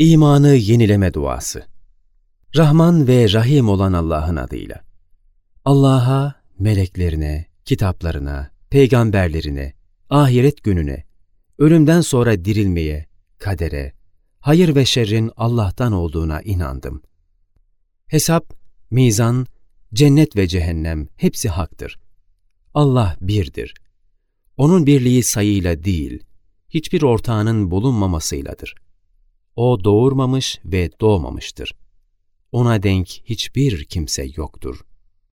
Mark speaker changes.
Speaker 1: İmanı yenileme duası. Rahman ve Rahim olan Allah'ın adıyla. Allah'a, meleklerine, kitaplarına, peygamberlerine, ahiret gününe, ölümden sonra dirilmeye, kadere, hayır ve şerrin Allah'tan olduğuna inandım. Hesap, mizan, cennet ve cehennem hepsi haktır. Allah birdir. Onun birliği sayıyla değil, hiçbir ortağının bulunmamasıyladır. O doğurmamış ve doğmamıştır. Ona denk hiçbir kimse yoktur.